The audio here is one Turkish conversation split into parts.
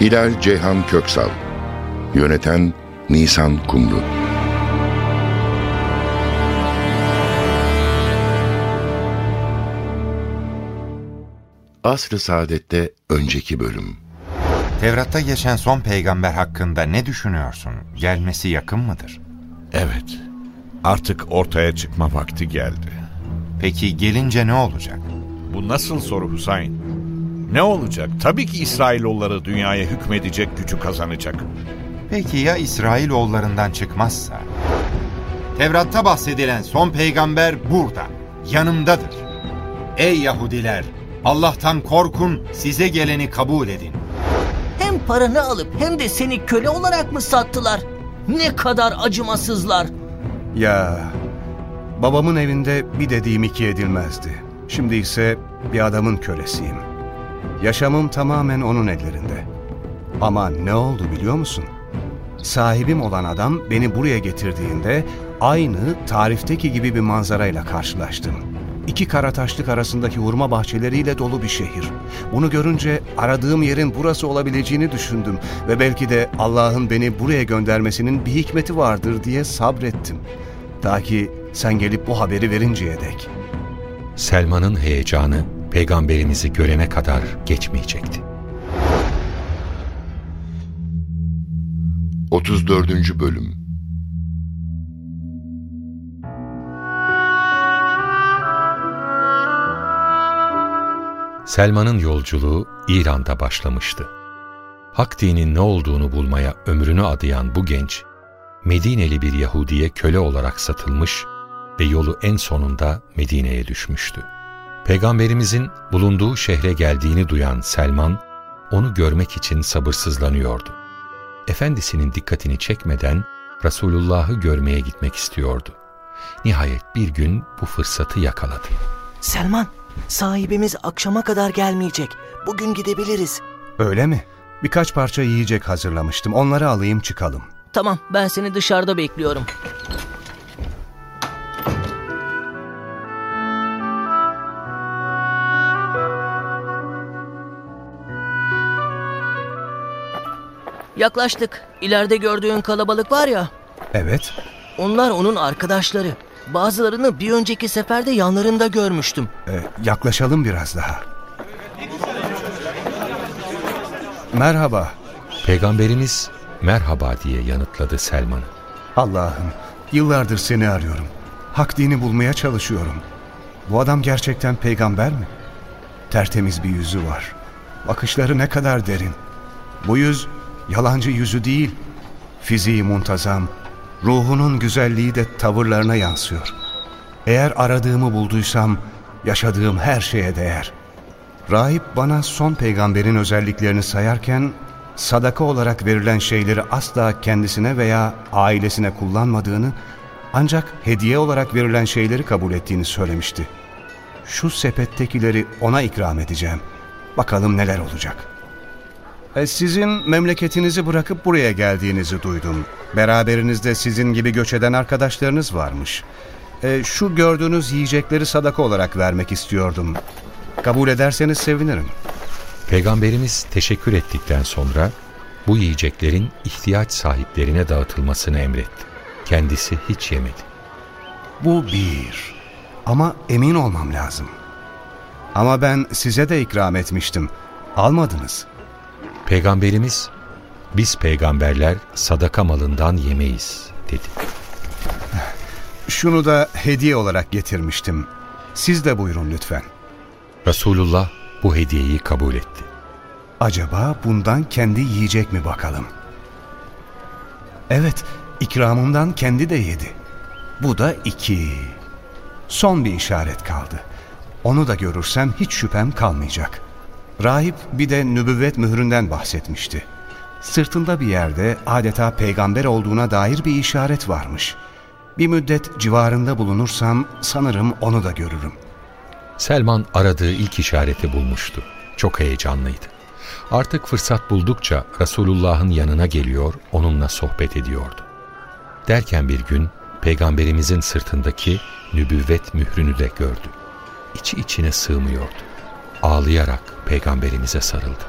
Hilal Ceyhan Köksal Yöneten Nisan Kumru Asr-ı Saadet'te önceki bölüm Tevrat'ta geçen son peygamber hakkında ne düşünüyorsun? Gelmesi yakın mıdır? Evet. Artık ortaya çıkma vakti geldi. Peki gelince ne olacak? Bu nasıl soru Hüseyin? Ne olacak? Tabii ki İsrailoğulları dünyaya hükmedecek gücü kazanacak. Peki ya İsrailoğullarından çıkmazsa? Tevrat'ta bahsedilen son peygamber burada, yanımdadır. Ey Yahudiler! Allah'tan korkun, size geleni kabul edin. Hem paranı alıp hem de seni köle olarak mı sattılar? Ne kadar acımasızlar. Ya babamın evinde bir dediğim iki edilmezdi. Şimdi ise bir adamın kölesiyim. Yaşamım tamamen onun ellerinde. Ama ne oldu biliyor musun? Sahibim olan adam beni buraya getirdiğinde aynı tarifteki gibi bir manzarayla karşılaştım. İki kara taşlık arasındaki hurma bahçeleriyle dolu bir şehir. Bunu görünce aradığım yerin burası olabileceğini düşündüm ve belki de Allah'ın beni buraya göndermesinin bir hikmeti vardır diye sabrettim. Ta ki sen gelip bu haberi verinceye dek. Selman'ın heyecanı peygamberimizi görene kadar geçmeyecekti. 34. Bölüm Selman'ın yolculuğu İran'da başlamıştı. Hak dinin ne olduğunu bulmaya ömrünü adayan bu genç, Medineli bir Yahudiye köle olarak satılmış ve yolu en sonunda Medine'ye düşmüştü. Peygamberimizin bulunduğu şehre geldiğini duyan Selman, onu görmek için sabırsızlanıyordu. Efendisinin dikkatini çekmeden Resulullah'ı görmeye gitmek istiyordu. Nihayet bir gün bu fırsatı yakaladı. Selman, sahibimiz akşama kadar gelmeyecek. Bugün gidebiliriz. Öyle mi? Birkaç parça yiyecek hazırlamıştım. Onları alayım çıkalım. Tamam, ben seni dışarıda bekliyorum. Yaklaştık. İleride gördüğün kalabalık var ya. Evet. Onlar onun arkadaşları. Bazılarını bir önceki seferde yanlarında görmüştüm. e, yaklaşalım biraz daha. Merhaba. Peygamberimiz merhaba diye yanıtladı Selman'ı. Allah'ım, yıllardır seni arıyorum. Hak dini bulmaya çalışıyorum. Bu adam gerçekten peygamber mi? Tertemiz bir yüzü var. Bakışları ne kadar derin. Bu yüz yalancı yüzü değil. Fiziği muntazam, ruhunun güzelliği de tavırlarına yansıyor. Eğer aradığımı bulduysam yaşadığım her şeye değer. Rahip bana son peygamberin özelliklerini sayarken sadaka olarak verilen şeyleri asla kendisine veya ailesine kullanmadığını ancak hediye olarak verilen şeyleri kabul ettiğini söylemişti. Şu sepettekileri ona ikram edeceğim. Bakalım neler olacak. E, sizin memleketinizi bırakıp buraya geldiğinizi duydum. Beraberinizde sizin gibi göç eden arkadaşlarınız varmış. E, şu gördüğünüz yiyecekleri sadaka olarak vermek istiyordum. Kabul ederseniz sevinirim. Peygamberimiz teşekkür ettikten sonra bu yiyeceklerin ihtiyaç sahiplerine dağıtılmasını emretti. Kendisi hiç yemedi. Bu bir. Ama emin olmam lazım. Ama ben size de ikram etmiştim. Almadınız. Peygamberimiz, biz peygamberler sadaka malından yemeyiz dedi. Şunu da hediye olarak getirmiştim. Siz de buyurun lütfen. Resulullah bu hediyeyi kabul etti. Acaba bundan kendi yiyecek mi bakalım? Evet, ikramımdan kendi de yedi. Bu da iki. Son bir işaret kaldı. Onu da görürsem hiç şüphem kalmayacak. Rahip bir de nübüvvet mühründen bahsetmişti. Sırtında bir yerde adeta peygamber olduğuna dair bir işaret varmış. Bir müddet civarında bulunursam sanırım onu da görürüm. Selman aradığı ilk işareti bulmuştu. Çok heyecanlıydı. Artık fırsat buldukça Resulullah'ın yanına geliyor, onunla sohbet ediyordu. Derken bir gün Peygamberimizin sırtındaki nübüvvet mührünü de gördü. İçi içine sığmıyordu. Ağlayarak Peygamberimize sarıldı.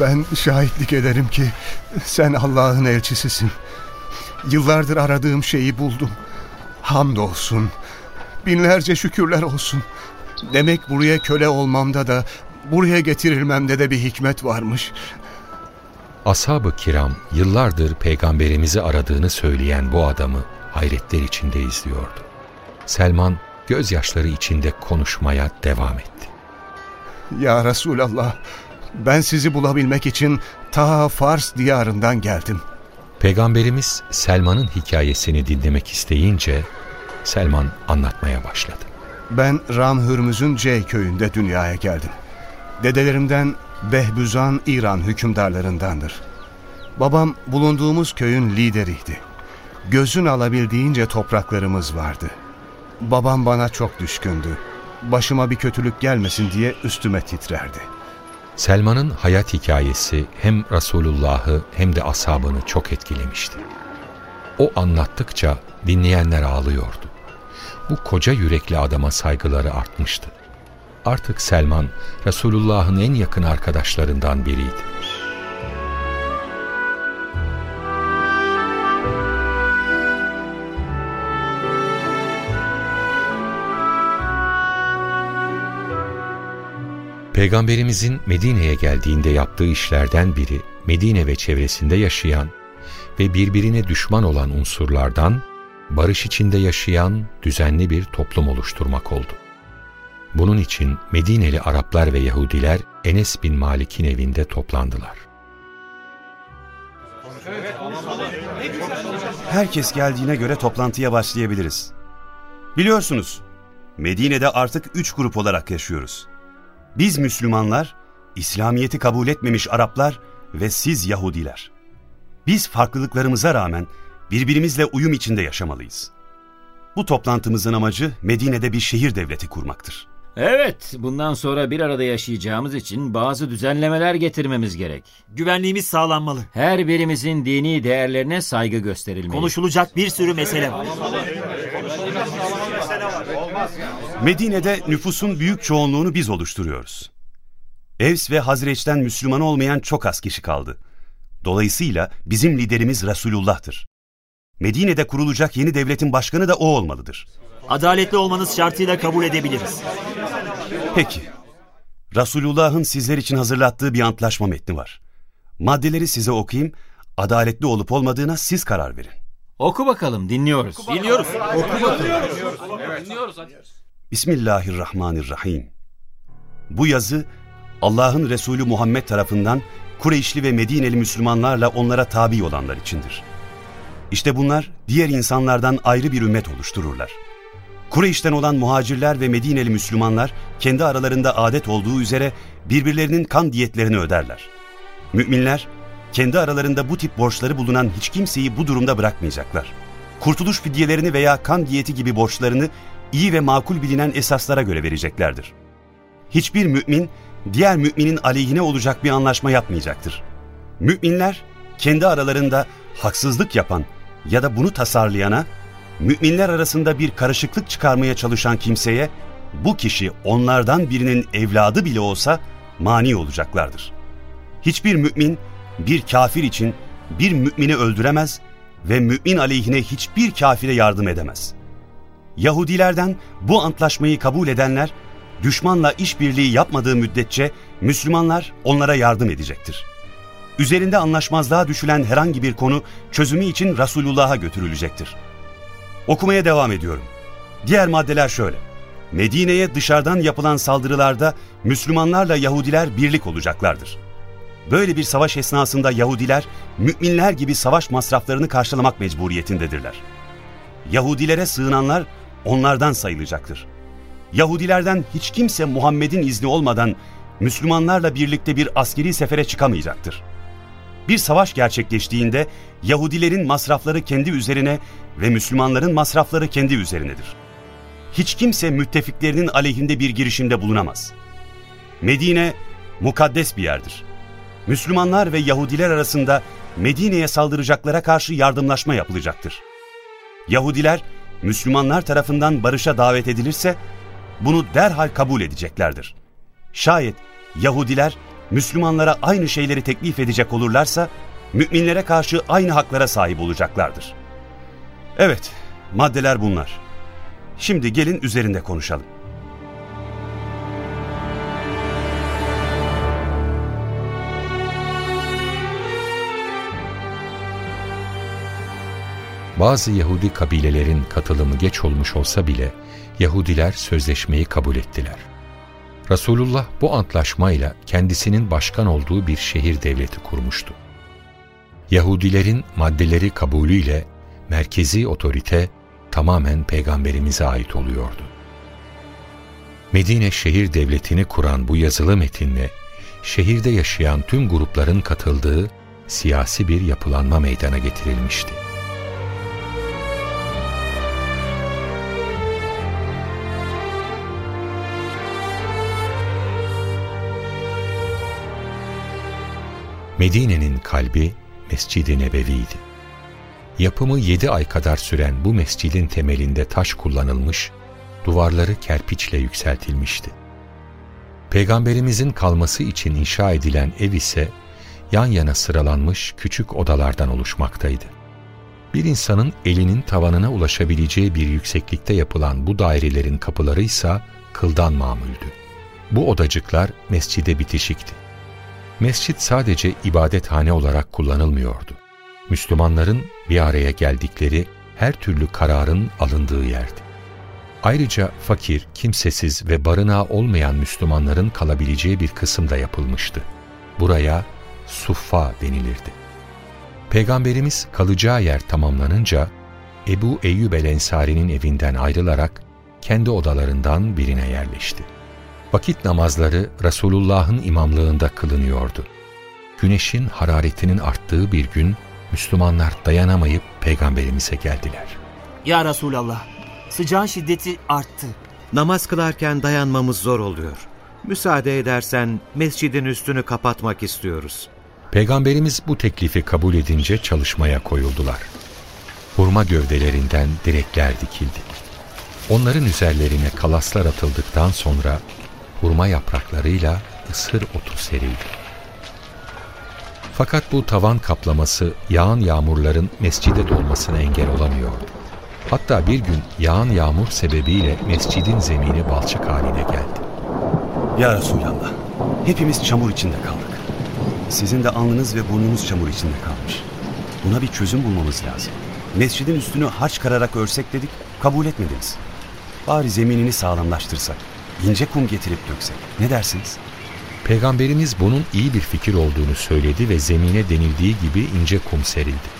Ben şahitlik ederim ki sen Allah'ın elçisisin. Yıllardır aradığım şeyi buldum. Hamdolsun. Binlerce şükürler olsun. Demek buraya köle olmamda da, buraya getirilmemde de bir hikmet varmış. Ashab-ı kiram yıllardır peygamberimizi aradığını söyleyen bu adamı hayretler içinde izliyordu. Selman gözyaşları içinde konuşmaya devam etti. Ya Resulallah, ben sizi bulabilmek için ta Fars diyarından geldim. Peygamberimiz Selman'ın hikayesini dinlemek isteyince Selman anlatmaya başladı. Ben Ram Hürmüz'ün C köyünde dünyaya geldim. Dedelerimden Behbüzan İran hükümdarlarındandır. Babam bulunduğumuz köyün lideriydi. Gözün alabildiğince topraklarımız vardı. Babam bana çok düşkündü. Başıma bir kötülük gelmesin diye üstüme titrerdi. Selman'ın hayat hikayesi hem Resulullah'ı hem de ashabını çok etkilemişti. O anlattıkça dinleyenler ağlıyordu. Bu koca yürekli adama saygıları artmıştı. Artık Selman, Resulullah'ın en yakın arkadaşlarından biriydi. Peygamberimizin Medine'ye geldiğinde yaptığı işlerden biri Medine ve çevresinde yaşayan ve birbirine düşman olan unsurlardan barış içinde yaşayan düzenli bir toplum oluşturmak oldu. Bunun için Medineli Araplar ve Yahudiler Enes bin Malik'in evinde toplandılar. Herkes geldiğine göre toplantıya başlayabiliriz. Biliyorsunuz, Medine'de artık üç grup olarak yaşıyoruz. Biz Müslümanlar, İslamiyet'i kabul etmemiş Araplar ve siz Yahudiler. Biz farklılıklarımıza rağmen birbirimizle uyum içinde yaşamalıyız. Bu toplantımızın amacı Medine'de bir şehir devleti kurmaktır. Evet, bundan sonra bir arada yaşayacağımız için bazı düzenlemeler getirmemiz gerek. Güvenliğimiz sağlanmalı. Her birimizin dini değerlerine saygı gösterilmeli. Konuşulacak bir sürü mesele var. Medine'de nüfusun büyük çoğunluğunu biz oluşturuyoruz. Evs ve Hazreç'ten Müslüman olmayan çok az kişi kaldı. Dolayısıyla bizim liderimiz Resulullah'tır. Medine'de kurulacak yeni devletin başkanı da o olmalıdır. Adaletli olmanız şartıyla kabul edebiliriz. Peki. Resulullah'ın sizler için hazırlattığı bir antlaşma metni var. Maddeleri size okuyayım, adaletli olup olmadığına siz karar verin. Oku bakalım, dinliyoruz. Dinliyoruz. Oku bakalım. Bismillahirrahmanirrahim. Bu yazı Allah'ın Resulü Muhammed tarafından Kureyşli ve Medineli Müslümanlarla onlara tabi olanlar içindir. İşte bunlar diğer insanlardan ayrı bir ümmet oluştururlar. Kureyş'ten olan muhacirler ve Medineli Müslümanlar kendi aralarında adet olduğu üzere birbirlerinin kan diyetlerini öderler. Müminler kendi aralarında bu tip borçları bulunan hiç kimseyi bu durumda bırakmayacaklar. Kurtuluş fidyelerini veya kan diyeti gibi borçlarını iyi ve makul bilinen esaslara göre vereceklerdir. Hiçbir mümin diğer müminin aleyhine olacak bir anlaşma yapmayacaktır. Müminler kendi aralarında haksızlık yapan ya da bunu tasarlayana, müminler arasında bir karışıklık çıkarmaya çalışan kimseye bu kişi onlardan birinin evladı bile olsa mani olacaklardır. Hiçbir mümin bir kafir için bir mümini öldüremez ve mümin aleyhine hiçbir kafire yardım edemez. Yahudilerden bu antlaşmayı kabul edenler düşmanla işbirliği yapmadığı müddetçe Müslümanlar onlara yardım edecektir. Üzerinde anlaşmazlığa düşülen herhangi bir konu çözümü için Resulullah'a götürülecektir. Okumaya devam ediyorum. Diğer maddeler şöyle. Medine'ye dışarıdan yapılan saldırılarda Müslümanlarla Yahudiler birlik olacaklardır. Böyle bir savaş esnasında Yahudiler, müminler gibi savaş masraflarını karşılamak mecburiyetindedirler. Yahudilere sığınanlar onlardan sayılacaktır. Yahudilerden hiç kimse Muhammed'in izni olmadan Müslümanlarla birlikte bir askeri sefere çıkamayacaktır. Bir savaş gerçekleştiğinde Yahudilerin masrafları kendi üzerine ve Müslümanların masrafları kendi üzerinedir. Hiç kimse müttefiklerinin aleyhinde bir girişimde bulunamaz. Medine mukaddes bir yerdir. Müslümanlar ve Yahudiler arasında Medine'ye saldıracaklara karşı yardımlaşma yapılacaktır. Yahudiler Müslümanlar tarafından barışa davet edilirse bunu derhal kabul edeceklerdir. Şayet Yahudiler Müslümanlara aynı şeyleri teklif edecek olurlarsa müminlere karşı aynı haklara sahip olacaklardır. Evet, maddeler bunlar. Şimdi gelin üzerinde konuşalım. Bazı Yahudi kabilelerin katılımı geç olmuş olsa bile Yahudiler sözleşmeyi kabul ettiler. Resulullah bu antlaşmayla kendisinin başkan olduğu bir şehir devleti kurmuştu. Yahudilerin maddeleri kabulüyle merkezi otorite tamamen peygamberimize ait oluyordu. Medine şehir devletini kuran bu yazılı metinle şehirde yaşayan tüm grupların katıldığı siyasi bir yapılanma meydana getirilmişti. Medine'nin kalbi Mescid-i Nebevi'ydi. Yapımı yedi ay kadar süren bu mescidin temelinde taş kullanılmış, duvarları kerpiçle yükseltilmişti. Peygamberimizin kalması için inşa edilen ev ise yan yana sıralanmış küçük odalardan oluşmaktaydı. Bir insanın elinin tavanına ulaşabileceği bir yükseklikte yapılan bu dairelerin kapıları ise kıldan mamuldü. Bu odacıklar mescide bitişikti. Mescit sadece ibadethane olarak kullanılmıyordu. Müslümanların bir araya geldikleri her türlü kararın alındığı yerdi. Ayrıca fakir, kimsesiz ve barınağı olmayan Müslümanların kalabileceği bir kısım da yapılmıştı. Buraya suffa denilirdi. Peygamberimiz kalacağı yer tamamlanınca Ebu Eyyub el-Ensari'nin evinden ayrılarak kendi odalarından birine yerleşti. Vakit namazları Resulullah'ın imamlığında kılınıyordu. Güneşin hararetinin arttığı bir gün Müslümanlar dayanamayıp peygamberimize geldiler. Ya Resulallah, sıcağın şiddeti arttı. Namaz kılarken dayanmamız zor oluyor. Müsaade edersen mescidin üstünü kapatmak istiyoruz. Peygamberimiz bu teklifi kabul edince çalışmaya koyuldular. Hurma gövdelerinden direkler dikildi. Onların üzerlerine kalaslar atıldıktan sonra hurma yapraklarıyla ısır otu serildi. Fakat bu tavan kaplaması yağan yağmurların mescide dolmasına engel olamıyordu. Hatta bir gün yağan yağmur sebebiyle mescidin zemini balçık haline geldi. Ya Resulallah, hepimiz çamur içinde kaldık. Sizin de alnınız ve burnunuz çamur içinde kalmış. Buna bir çözüm bulmamız lazım. Mescidin üstünü harç kararak örsek dedik, kabul etmediniz. Bari zeminini sağlamlaştırsak, ince kum getirip döksek. Ne dersiniz? Peygamberimiz bunun iyi bir fikir olduğunu söyledi ve zemine denildiği gibi ince kum serildi.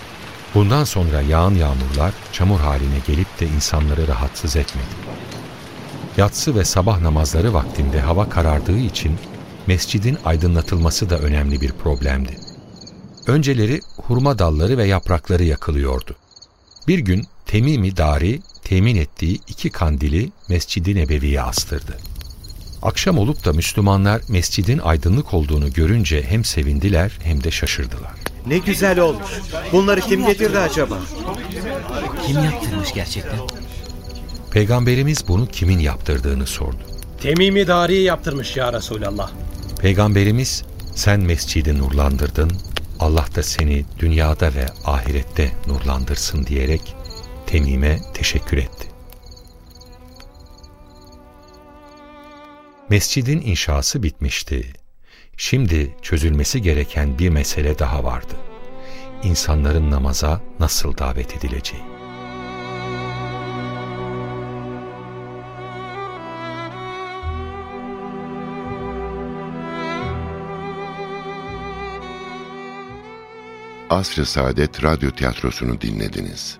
Bundan sonra yağan yağmurlar çamur haline gelip de insanları rahatsız etmedi. Yatsı ve sabah namazları vaktinde hava karardığı için mescidin aydınlatılması da önemli bir problemdi. Önceleri hurma dalları ve yaprakları yakılıyordu. Bir gün Temimi Dari temin ettiği iki kandili Mescid-i Nebevi'ye astırdı. Akşam olup da Müslümanlar mescidin aydınlık olduğunu görünce hem sevindiler hem de şaşırdılar. Ne güzel olmuş. Bunları kim getirdi acaba? Kim yaptırmış gerçekten? Peygamberimiz bunu kimin yaptırdığını sordu. Temimi Dari yaptırmış ya Resulallah. Peygamberimiz sen mescidi nurlandırdın, Allah da seni dünyada ve ahirette nurlandırsın diyerek Temim'e teşekkür etti. Mescidin inşası bitmişti. Şimdi çözülmesi gereken bir mesele daha vardı. İnsanların namaza nasıl davet edileceği. Asr-ı Saadet Radyo Tiyatrosu'nu dinlediniz.